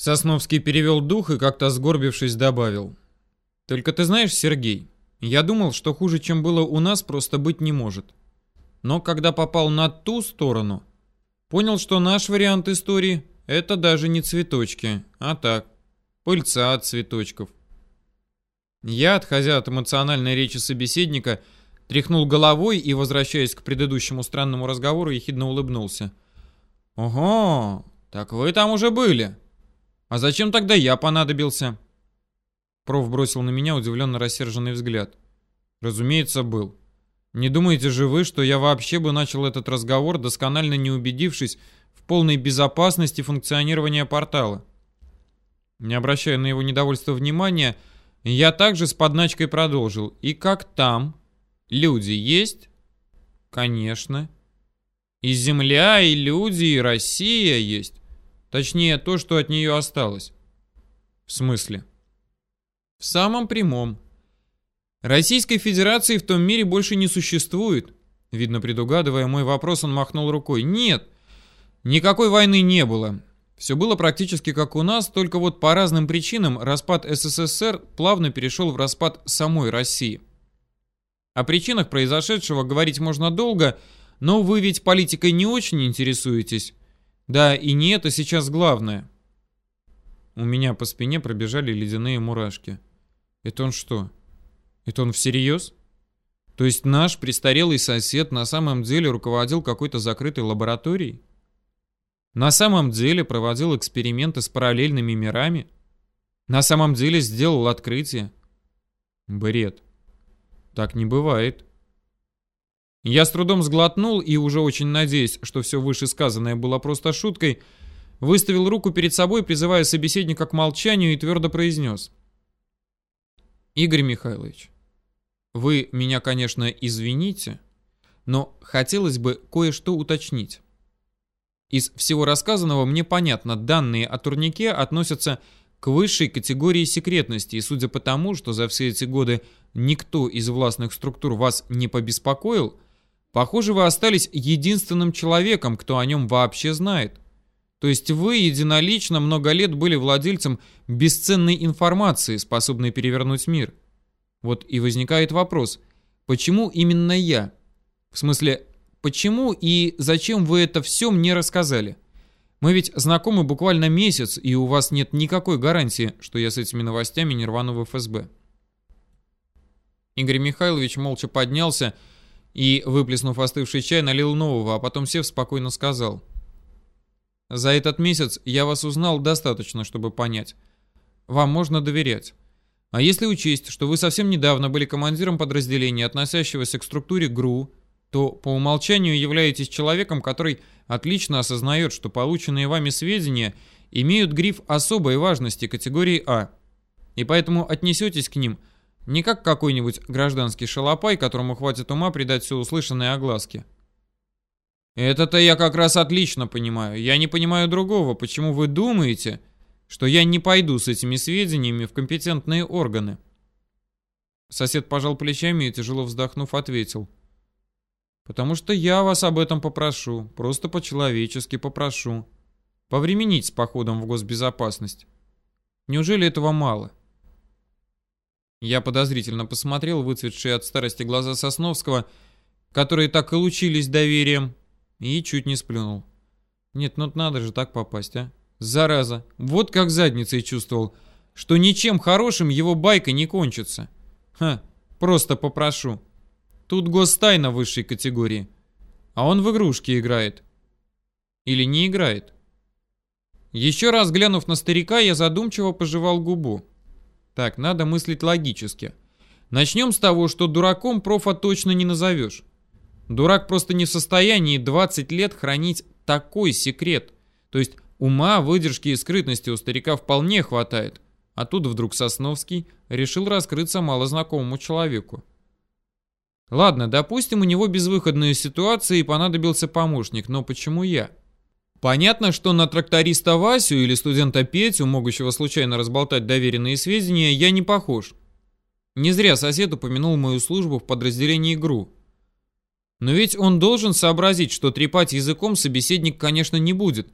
Сосновский перевел дух и как-то сгорбившись добавил. «Только ты знаешь, Сергей, я думал, что хуже, чем было у нас, просто быть не может. Но когда попал на ту сторону, понял, что наш вариант истории — это даже не цветочки, а так, пыльца от цветочков». Я, отходя от эмоциональной речи собеседника, тряхнул головой и, возвращаясь к предыдущему странному разговору, ехидно улыбнулся. «Ого, так вы там уже были?» А зачем тогда я понадобился? Проф бросил на меня удивленно рассерженный взгляд. Разумеется, был. Не думаете же вы, что я вообще бы начал этот разговор, досконально не убедившись в полной безопасности функционирования портала? Не обращая на его недовольство внимания, я также с подначкой продолжил. И как там? Люди есть? Конечно. И Земля, и люди, и Россия есть. Точнее, то, что от нее осталось. В смысле? В самом прямом. Российской Федерации в том мире больше не существует. Видно, предугадывая мой вопрос, он махнул рукой. Нет, никакой войны не было. Все было практически как у нас, только вот по разным причинам распад СССР плавно перешел в распад самой России. О причинах произошедшего говорить можно долго, но вы ведь политикой не очень интересуетесь. Да, и не это сейчас главное. У меня по спине пробежали ледяные мурашки. Это он что? Это он всерьез? То есть наш престарелый сосед на самом деле руководил какой-то закрытой лабораторией? На самом деле проводил эксперименты с параллельными мирами? На самом деле сделал открытие? Бред. Так не бывает. Я с трудом сглотнул и, уже очень надеясь, что все вышесказанное было просто шуткой, выставил руку перед собой, призывая собеседника к молчанию и твердо произнес. «Игорь Михайлович, вы меня, конечно, извините, но хотелось бы кое-что уточнить. Из всего рассказанного мне понятно, данные о турнике относятся к высшей категории секретности, и судя по тому, что за все эти годы никто из властных структур вас не побеспокоил – Похоже, вы остались единственным человеком, кто о нем вообще знает. То есть вы единолично много лет были владельцем бесценной информации, способной перевернуть мир. Вот и возникает вопрос, почему именно я? В смысле, почему и зачем вы это все мне рассказали? Мы ведь знакомы буквально месяц, и у вас нет никакой гарантии, что я с этими новостями не рвану в ФСБ. Игорь Михайлович молча поднялся и, выплеснув остывший чай, налил нового, а потом сев спокойно сказал. «За этот месяц я вас узнал достаточно, чтобы понять. Вам можно доверять. А если учесть, что вы совсем недавно были командиром подразделения, относящегося к структуре ГРУ, то по умолчанию являетесь человеком, который отлично осознает, что полученные вами сведения имеют гриф особой важности категории А, и поэтому отнесетесь к ним – не как какой-нибудь гражданский шалопай, которому хватит ума придать все услышанное огласке. Это-то я как раз отлично понимаю. Я не понимаю другого. Почему вы думаете, что я не пойду с этими сведениями в компетентные органы? Сосед пожал плечами и, тяжело вздохнув, ответил. Потому что я вас об этом попрошу. Просто по-человечески попрошу. Повременить с походом в госбезопасность. Неужели этого мало? Я подозрительно посмотрел выцветшие от старости глаза Сосновского, которые так и лучились доверием, и чуть не сплюнул. Нет, ну надо же так попасть, а? Зараза, вот как задницей чувствовал, что ничем хорошим его байка не кончится. Ха, просто попрошу. Тут гостайна высшей категории. А он в игрушки играет. Или не играет. Еще раз глянув на старика, я задумчиво пожевал губу. Так, надо мыслить логически. Начнем с того, что дураком профа точно не назовешь. Дурак просто не в состоянии 20 лет хранить такой секрет. То есть ума, выдержки и скрытности у старика вполне хватает. А тут вдруг Сосновский решил раскрыться малознакомому человеку. Ладно, допустим, у него безвыходная ситуация и понадобился помощник, но почему я? Понятно, что на тракториста Васю или студента Петю, могущего случайно разболтать доверенные сведения, я не похож. Не зря сосед упомянул мою службу в подразделении ГРУ. Но ведь он должен сообразить, что трепать языком собеседник, конечно, не будет.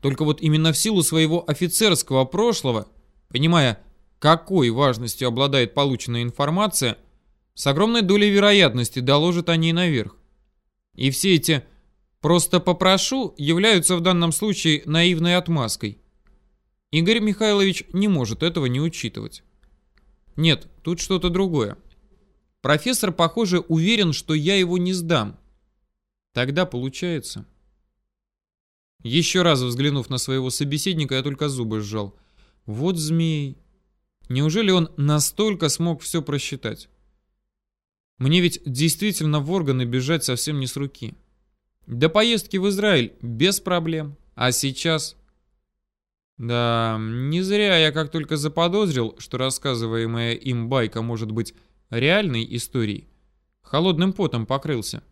Только вот именно в силу своего офицерского прошлого, понимая, какой важностью обладает полученная информация, с огромной долей вероятности доложат о ней наверх. И все эти «просто попрошу» являются в данном случае наивной отмазкой. Игорь Михайлович не может этого не учитывать. Нет, тут что-то другое. Профессор, похоже, уверен, что я его не сдам. Тогда получается... Еще раз взглянув на своего собеседника, я только зубы сжал. Вот змей. Неужели он настолько смог все просчитать? Мне ведь действительно в органы бежать совсем не с руки. До поездки в Израиль без проблем. А сейчас... Да, не зря я как только заподозрил, что рассказываемая им байка может быть реальной историей, холодным потом покрылся.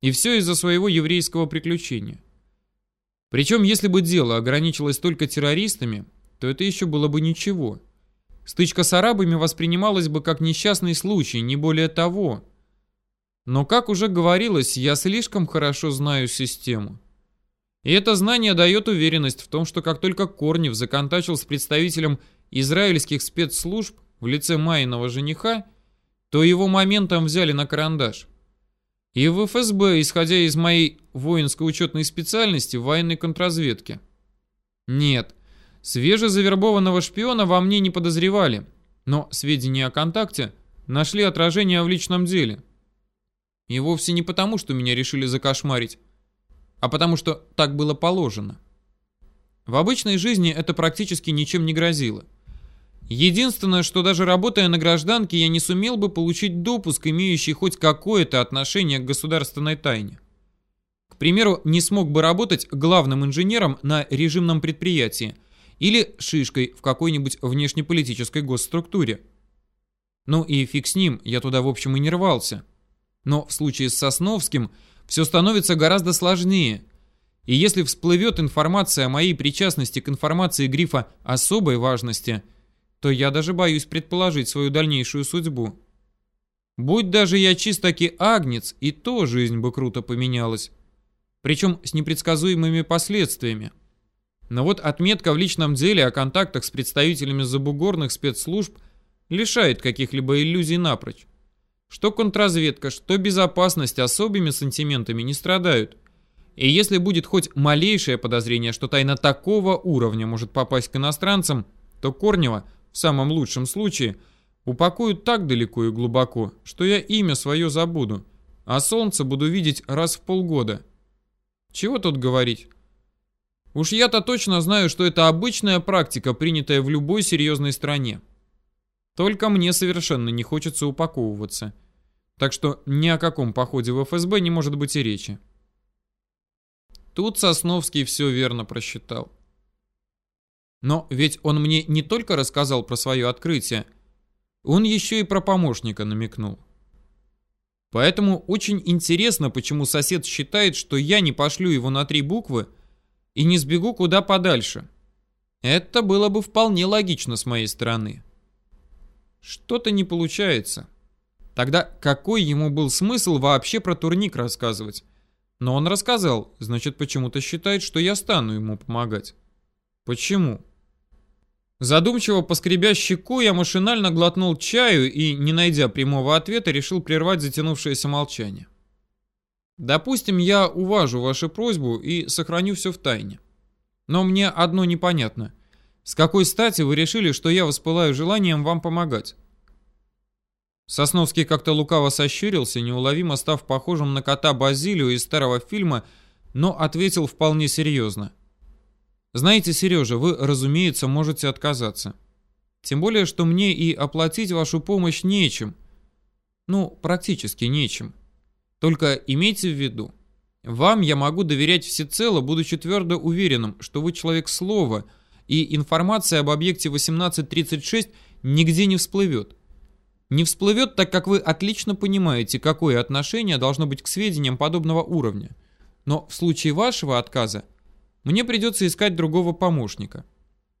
И все из-за своего еврейского приключения. Причем, если бы дело ограничилось только террористами, то это еще было бы ничего. Стычка с арабами воспринималась бы как несчастный случай, не более того. Но, как уже говорилось, я слишком хорошо знаю систему. И это знание дает уверенность в том, что как только Корнев законтачил с представителем израильских спецслужб в лице Майного жениха, то его моментом взяли на карандаш. И в ФСБ, исходя из моей воинско-учетной специальности в военной контрразведке. Нет, свежезавербованного шпиона во мне не подозревали, но сведения о контакте нашли отражение в личном деле. И вовсе не потому, что меня решили закошмарить, а потому что так было положено. В обычной жизни это практически ничем не грозило. Единственное, что даже работая на гражданке, я не сумел бы получить допуск, имеющий хоть какое-то отношение к государственной тайне. К примеру, не смог бы работать главным инженером на режимном предприятии или шишкой в какой-нибудь внешнеполитической госструктуре. Ну и фиг с ним, я туда в общем и не рвался. Но в случае с Сосновским все становится гораздо сложнее. И если всплывет информация о моей причастности к информации грифа особой важности – то я даже боюсь предположить свою дальнейшую судьбу. Будь даже я чистаки агнец, и то жизнь бы круто поменялась. Причем с непредсказуемыми последствиями. Но вот отметка в личном деле о контактах с представителями забугорных спецслужб лишает каких-либо иллюзий напрочь. Что контрразведка, что безопасность особыми сантиментами не страдают. И если будет хоть малейшее подозрение, что тайна такого уровня может попасть к иностранцам, то Корнева – в самом лучшем случае, упакуют так далеко и глубоко, что я имя свое забуду, а солнце буду видеть раз в полгода. Чего тут говорить? Уж я-то точно знаю, что это обычная практика, принятая в любой серьезной стране. Только мне совершенно не хочется упаковываться. Так что ни о каком походе в ФСБ не может быть и речи. Тут Сосновский все верно просчитал. Но ведь он мне не только рассказал про свое открытие, он еще и про помощника намекнул. Поэтому очень интересно, почему сосед считает, что я не пошлю его на три буквы и не сбегу куда подальше. Это было бы вполне логично с моей стороны. Что-то не получается. Тогда какой ему был смысл вообще про турник рассказывать? Но он рассказал, значит почему-то считает, что я стану ему помогать. Почему? Задумчиво поскребя щеку, я машинально глотнул чаю и, не найдя прямого ответа, решил прервать затянувшееся молчание. Допустим, я уважу вашу просьбу и сохраню все в тайне. Но мне одно непонятно. С какой стати вы решили, что я воспылаю желанием вам помогать? Сосновский как-то лукаво сощурился, неуловимо став похожим на кота Базилию из старого фильма, но ответил вполне серьезно. — знаете, Сережа, вы, разумеется, можете отказаться. Тем более, что мне и оплатить вашу помощь нечем. Ну, практически нечем. Только имейте в виду, вам я могу доверять всецело, будучи твердо уверенным, что вы человек слова, и информация об объекте 1836 нигде не всплывет. Не всплывет, так как вы отлично понимаете, какое отношение должно быть к сведениям подобного уровня. Но в случае вашего отказа мне придется искать другого помощника.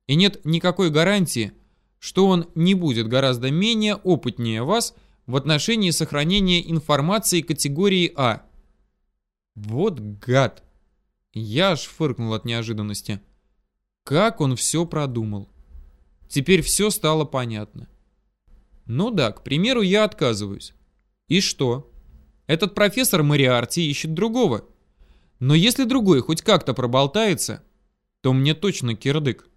И нет никакой гарантии, что он не будет гораздо менее опытнее вас в отношении сохранения информации категории А. Вот гад. Я аж фыркнул от неожиданности. Как он все продумал. Теперь все стало понятно. Ну да, к примеру, я отказываюсь. И что? Этот профессор Мариарти ищет другого. Но если другой хоть как-то проболтается, то мне точно кирдык.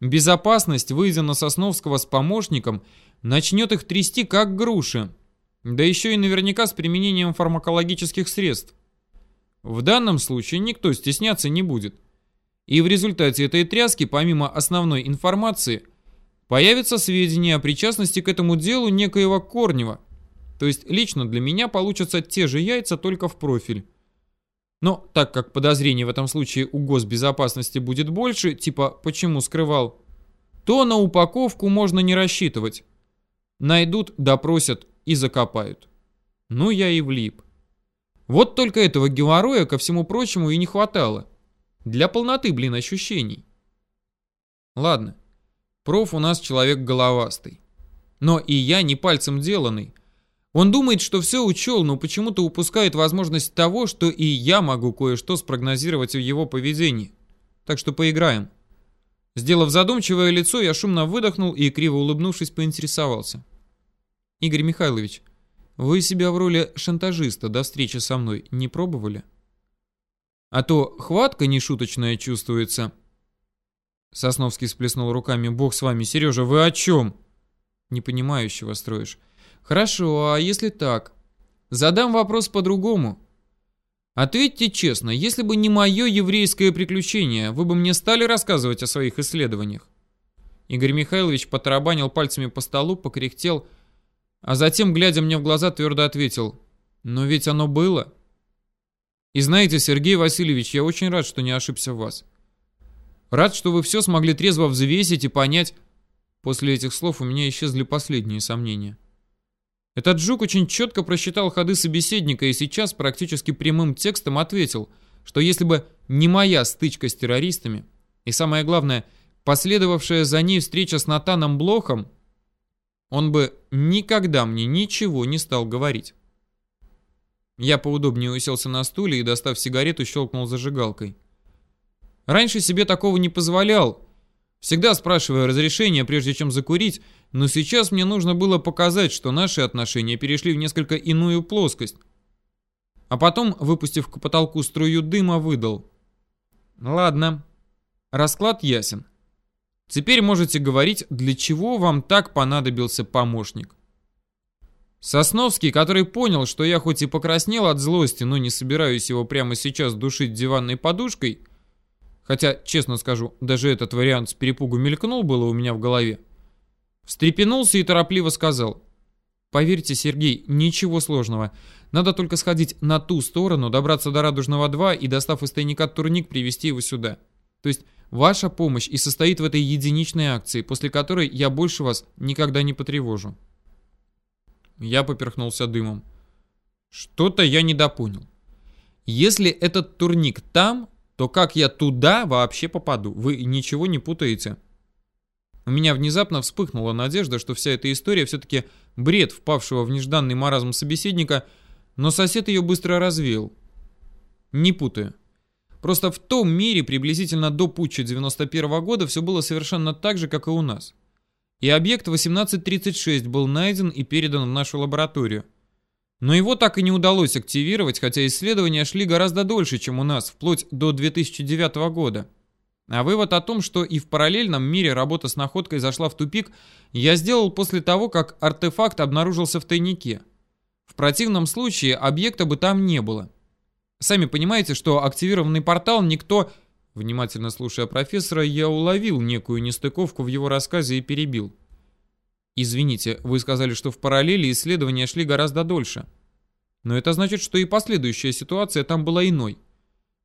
Безопасность, выйдя на Сосновского с помощником, начнет их трясти как груши. Да еще и наверняка с применением фармакологических средств. В данном случае никто стесняться не будет. И в результате этой тряски, помимо основной информации, появятся сведения о причастности к этому делу некоего Корнева. То есть лично для меня получатся те же яйца, только в профиль. Но так как подозрений в этом случае у госбезопасности будет больше, типа «почему скрывал?», то на упаковку можно не рассчитывать. Найдут, допросят и закопают. Ну я и влип. Вот только этого геморроя, ко всему прочему, и не хватало. Для полноты, блин, ощущений. Ладно, проф у нас человек головастый. Но и я не пальцем деланный. Он думает, что все учел, но почему-то упускает возможность того, что и я могу кое-что спрогнозировать в его поведении. Так что поиграем. Сделав задумчивое лицо, я шумно выдохнул и, криво улыбнувшись, поинтересовался. «Игорь Михайлович, вы себя в роли шантажиста до встречи со мной не пробовали?» «А то хватка нешуточная чувствуется». Сосновский сплеснул руками. «Бог с вами, Сережа, вы о чем?» «Непонимающего строишь». Хорошо, а если так? Задам вопрос по-другому. Ответьте честно, если бы не мое еврейское приключение, вы бы мне стали рассказывать о своих исследованиях? Игорь Михайлович потарабанил пальцами по столу, покряхтел, а затем, глядя мне в глаза, твердо ответил. Но ведь оно было. И знаете, Сергей Васильевич, я очень рад, что не ошибся в вас. Рад, что вы все смогли трезво взвесить и понять. После этих слов у меня исчезли последние сомнения. Этот жук очень четко просчитал ходы собеседника и сейчас практически прямым текстом ответил, что если бы не моя стычка с террористами, и самое главное, последовавшая за ней встреча с Натаном Блохом, он бы никогда мне ничего не стал говорить. Я поудобнее уселся на стуле и, достав сигарету, щелкнул зажигалкой. Раньше себе такого не позволял, всегда спрашивая разрешения, прежде чем закурить, но сейчас мне нужно было показать, что наши отношения перешли в несколько иную плоскость. А потом, выпустив к потолку струю дыма, выдал. Ладно, расклад ясен. Теперь можете говорить, для чего вам так понадобился помощник. Сосновский, который понял, что я хоть и покраснел от злости, но не собираюсь его прямо сейчас душить диванной подушкой, хотя, честно скажу, даже этот вариант с перепугу мелькнул было у меня в голове, Встрепенулся и торопливо сказал. «Поверьте, Сергей, ничего сложного. Надо только сходить на ту сторону, добраться до Радужного 2 и, достав из тайника турник, привести его сюда. То есть ваша помощь и состоит в этой единичной акции, после которой я больше вас никогда не потревожу». Я поперхнулся дымом. Что-то я недопонял. Если этот турник там, то как я туда вообще попаду? Вы ничего не путаете?» У меня внезапно вспыхнула надежда, что вся эта история все-таки бред впавшего в нежданный маразм собеседника, но сосед ее быстро развеял. Не путаю. Просто в том мире приблизительно до путча 91 -го года все было совершенно так же, как и у нас. И объект 1836 был найден и передан в нашу лабораторию. Но его так и не удалось активировать, хотя исследования шли гораздо дольше, чем у нас, вплоть до 2009 года. А вывод о том, что и в параллельном мире работа с находкой зашла в тупик, я сделал после того, как артефакт обнаружился в тайнике. В противном случае объекта бы там не было. Сами понимаете, что активированный портал никто... Внимательно слушая профессора, я уловил некую нестыковку в его рассказе и перебил. Извините, вы сказали, что в параллели исследования шли гораздо дольше. Но это значит, что и последующая ситуация там была иной.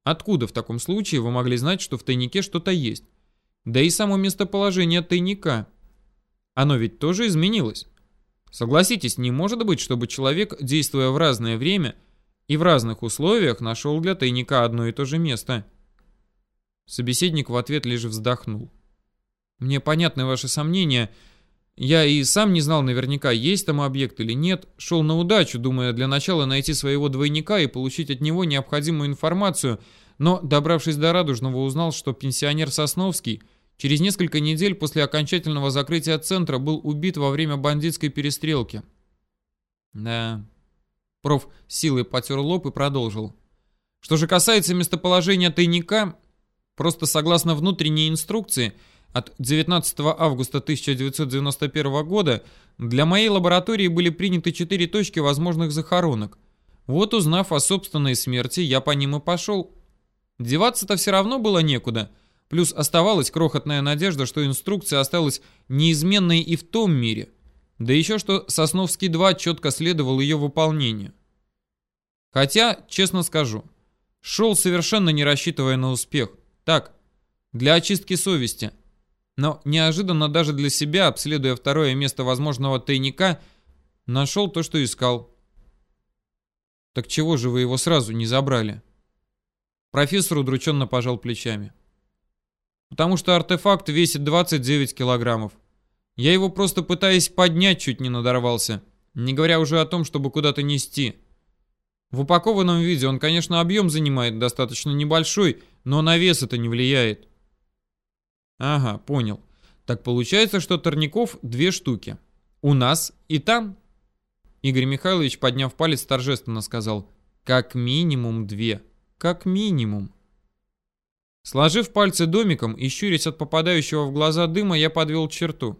Откуда в таком случае вы могли знать, что в тайнике что-то есть? Да и само местоположение тайника. Оно ведь тоже изменилось. Согласитесь, не может быть, чтобы человек, действуя в разное время и в разных условиях, нашел для тайника одно и то же место. Собеседник в ответ лишь вздохнул. Мне понятны ваши сомнения, я и сам не знал наверняка, есть там объект или нет. Шел на удачу, думая для начала найти своего двойника и получить от него необходимую информацию, но, добравшись до Радужного, узнал, что пенсионер Сосновский через несколько недель после окончательного закрытия центра был убит во время бандитской перестрелки. Да. Проф силой потер лоб и продолжил. Что же касается местоположения тайника, просто согласно внутренней инструкции от 19 августа 1991 года для моей лаборатории были приняты четыре точки возможных захоронок. Вот узнав о собственной смерти, я по ним и пошел. Деваться-то все равно было некуда. Плюс оставалась крохотная надежда, что инструкция осталась неизменной и в том мире. Да еще что Сосновский-2 четко следовал ее выполнению. Хотя, честно скажу, шел совершенно не рассчитывая на успех. Так, для очистки совести. Но неожиданно даже для себя, обследуя второе место возможного тайника, нашел то, что искал. Так чего же вы его сразу не забрали? Профессор удрученно пожал плечами. Потому что артефакт весит 29 килограммов. Я его просто пытаясь поднять чуть не надорвался, не говоря уже о том, чтобы куда-то нести. В упакованном виде он, конечно, объем занимает достаточно небольшой, но на вес это не влияет. Ага, понял. Так получается, что торников две штуки. У нас и там. Игорь Михайлович, подняв палец, торжественно сказал. Как минимум две. Как минимум. Сложив пальцы домиком и щурясь от попадающего в глаза дыма, я подвел черту.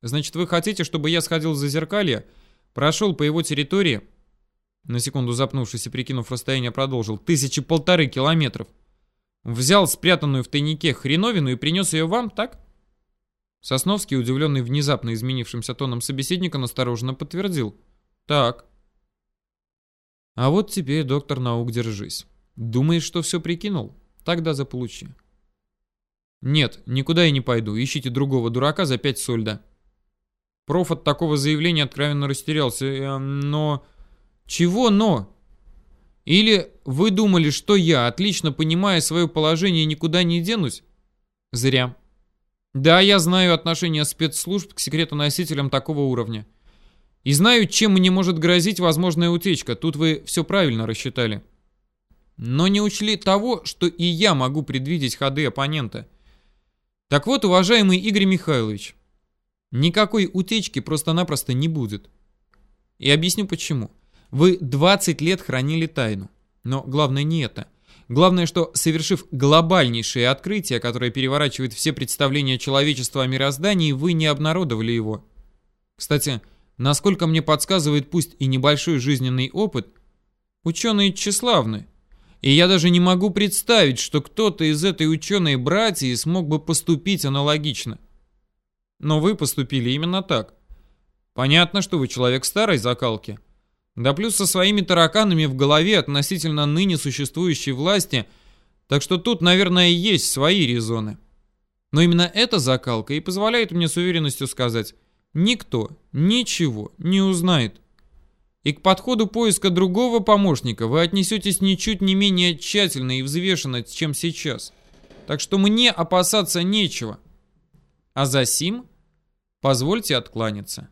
Значит, вы хотите, чтобы я сходил за зеркалье, прошел по его территории, на секунду запнувшись и прикинув расстояние, продолжил, тысячи полторы километров, взял спрятанную в тайнике хреновину и принес ее вам, так? Сосновский, удивленный внезапно изменившимся тоном собеседника, настороженно подтвердил. Так. А вот теперь, доктор наук, держись. Думаешь, что все прикинул? Тогда заполучи. Нет, никуда я не пойду. Ищите другого дурака за пять сольда. Проф от такого заявления откровенно растерялся. Э, но... Чего но? Или вы думали, что я, отлично понимая свое положение, никуда не денусь? Зря. Да, я знаю отношение спецслужб к секретоносителям такого уровня. И знаю, чем мне может грозить возможная утечка. Тут вы все правильно рассчитали. Но не учли того, что и я могу предвидеть ходы оппонента. Так вот, уважаемый Игорь Михайлович, Никакой утечки просто-напросто не будет. И объясню почему. Вы 20 лет хранили тайну. Но главное не это. Главное, что совершив глобальнейшее открытие, которое переворачивает все представления человечества о мироздании, вы не обнародовали его. Кстати, насколько мне подсказывает пусть и небольшой жизненный опыт, ученые тщеславны. И я даже не могу представить, что кто-то из этой ученой братьи смог бы поступить аналогично. Но вы поступили именно так. Понятно, что вы человек старой закалки. Да плюс со своими тараканами в голове относительно ныне существующей власти, так что тут, наверное, есть свои резоны. Но именно эта закалка и позволяет мне с уверенностью сказать, никто ничего не узнает. И к подходу поиска другого помощника вы отнесетесь ничуть не менее тщательно и взвешенно, чем сейчас. Так что мне опасаться нечего. А за сим позвольте откланяться.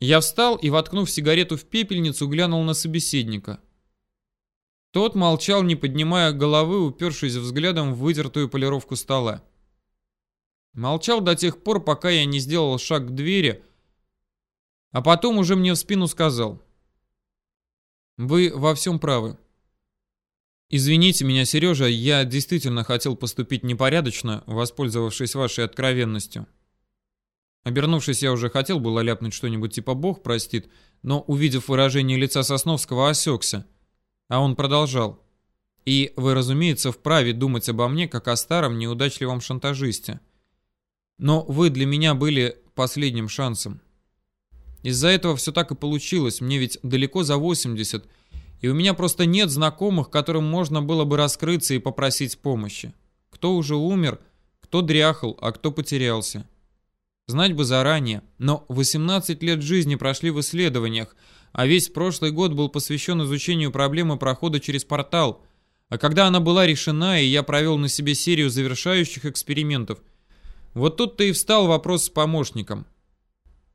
Я встал и, воткнув сигарету в пепельницу, глянул на собеседника. Тот молчал, не поднимая головы, упершись взглядом в вытертую полировку стола. Молчал до тех пор, пока я не сделал шаг к двери, а потом уже мне в спину сказал. «Вы во всем правы. «Извините меня, Сережа, я действительно хотел поступить непорядочно, воспользовавшись вашей откровенностью». Обернувшись, я уже хотел было ляпнуть что-нибудь типа «Бог простит», но, увидев выражение лица Сосновского, осекся. А он продолжал. «И вы, разумеется, вправе думать обо мне, как о старом неудачливом шантажисте. Но вы для меня были последним шансом. Из-за этого все так и получилось, мне ведь далеко за 80, и у меня просто нет знакомых, которым можно было бы раскрыться и попросить помощи. Кто уже умер, кто дряхал, а кто потерялся. Знать бы заранее, но 18 лет жизни прошли в исследованиях, а весь прошлый год был посвящен изучению проблемы прохода через портал. А когда она была решена, и я провел на себе серию завершающих экспериментов, вот тут-то и встал вопрос с помощником.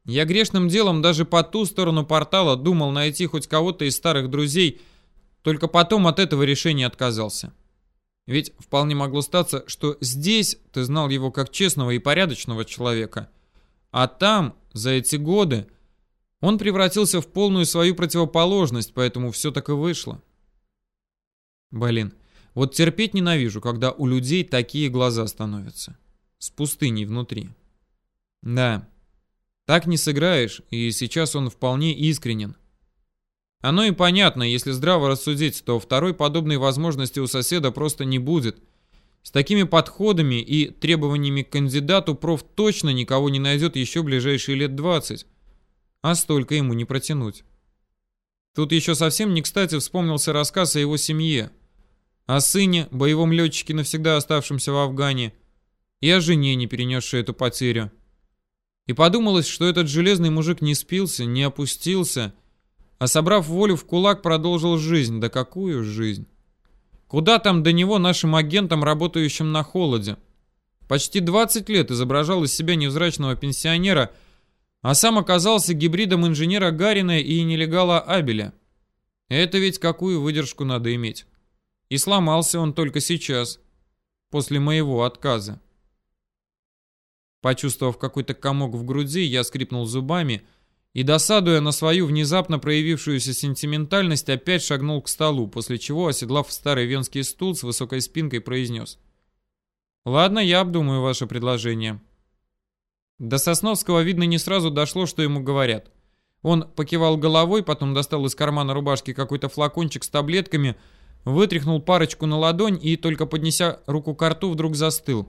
Я грешным делом даже по ту сторону портала думал найти хоть кого-то из старых друзей, только потом от этого решения отказался. Ведь вполне могло статься, что здесь ты знал его как честного и порядочного человека, а там, за эти годы, он превратился в полную свою противоположность, поэтому все так и вышло. Блин, вот терпеть ненавижу, когда у людей такие глаза становятся. С пустыней внутри. Да, так не сыграешь, и сейчас он вполне искренен. Оно и понятно, если здраво рассудить, то второй подобной возможности у соседа просто не будет. С такими подходами и требованиями к кандидату проф точно никого не найдет еще ближайшие лет 20. А столько ему не протянуть. Тут еще совсем не кстати вспомнился рассказ о его семье. О сыне, боевом летчике, навсегда оставшемся в Афгане, и о жене, не перенесшей эту потерю. И подумалось, что этот железный мужик не спился, не опустился, а собрав волю в кулак, продолжил жизнь. Да какую жизнь? Куда там до него нашим агентам, работающим на холоде? Почти 20 лет изображал из себя невзрачного пенсионера, а сам оказался гибридом инженера Гарина и нелегала Абеля. Это ведь какую выдержку надо иметь. И сломался он только сейчас, после моего отказа. Почувствовав какой-то комок в груди, я скрипнул зубами и, досадуя на свою внезапно проявившуюся сентиментальность, опять шагнул к столу, после чего, оседлав старый венский стул с высокой спинкой, произнес. «Ладно, я обдумаю ваше предложение». До Сосновского, видно, не сразу дошло, что ему говорят. Он покивал головой, потом достал из кармана рубашки какой-то флакончик с таблетками, вытряхнул парочку на ладонь и, только поднеся руку к рту, вдруг застыл.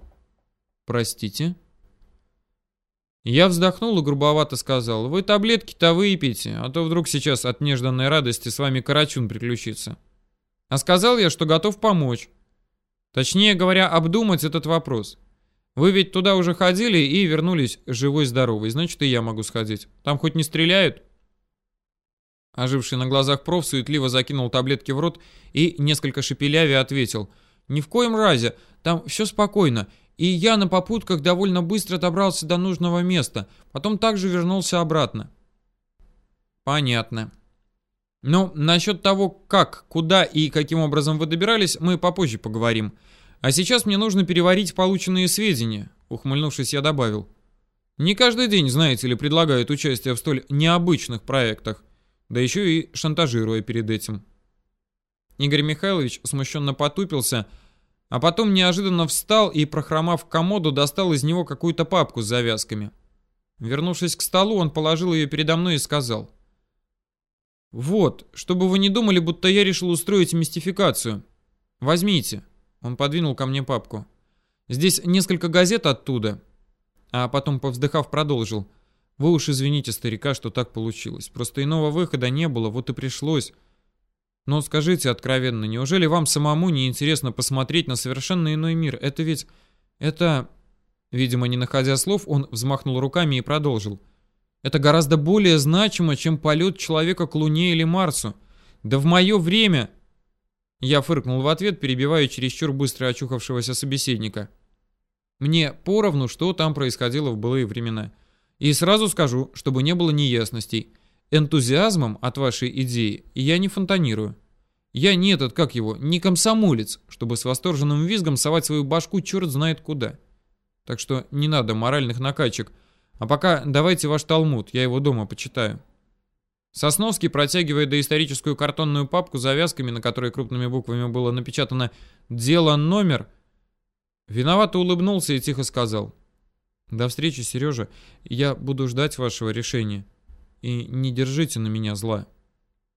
«Простите?» Я вздохнул и грубовато сказал, «Вы таблетки-то выпейте, а то вдруг сейчас от нежданной радости с вами карачун приключится». А сказал я, что готов помочь. Точнее говоря, обдумать этот вопрос. Вы ведь туда уже ходили и вернулись живой-здоровый, значит и я могу сходить. Там хоть не стреляют?» Оживший на глазах проф суетливо закинул таблетки в рот и, несколько шепеляве, ответил. «Ни в коем разе. Там все спокойно. И я на попутках довольно быстро добрался до нужного места. Потом также вернулся обратно». «Понятно. Ну, насчет того, как, куда и каким образом вы добирались, мы попозже поговорим. А сейчас мне нужно переварить полученные сведения», — ухмыльнувшись, я добавил. «Не каждый день, знаете ли, предлагают участие в столь необычных проектах да еще и шантажируя перед этим. Игорь Михайлович смущенно потупился, а потом неожиданно встал и, прохромав комоду, достал из него какую-то папку с завязками. Вернувшись к столу, он положил ее передо мной и сказал. «Вот, чтобы вы не думали, будто я решил устроить мистификацию. Возьмите». Он подвинул ко мне папку. «Здесь несколько газет оттуда». А потом, повздыхав, продолжил. Вы уж извините старика, что так получилось. Просто иного выхода не было, вот и пришлось. Но скажите откровенно, неужели вам самому не интересно посмотреть на совершенно иной мир? Это ведь... Это... Видимо, не находя слов, он взмахнул руками и продолжил. Это гораздо более значимо, чем полет человека к Луне или Марсу. Да в мое время... Я фыркнул в ответ, перебивая чересчур быстро очухавшегося собеседника. Мне поровну, что там происходило в былые времена. И сразу скажу, чтобы не было неясностей. Энтузиазмом от вашей идеи я не фонтанирую. Я не этот, как его, не комсомолец, чтобы с восторженным визгом совать свою башку черт знает куда. Так что не надо моральных накачек. А пока давайте ваш талмуд, я его дома почитаю. Сосновский, протягивая доисторическую картонную папку с завязками, на которой крупными буквами было напечатано «Дело номер», виновато улыбнулся и тихо сказал до встречи, Сережа. Я буду ждать вашего решения. И не держите на меня зла.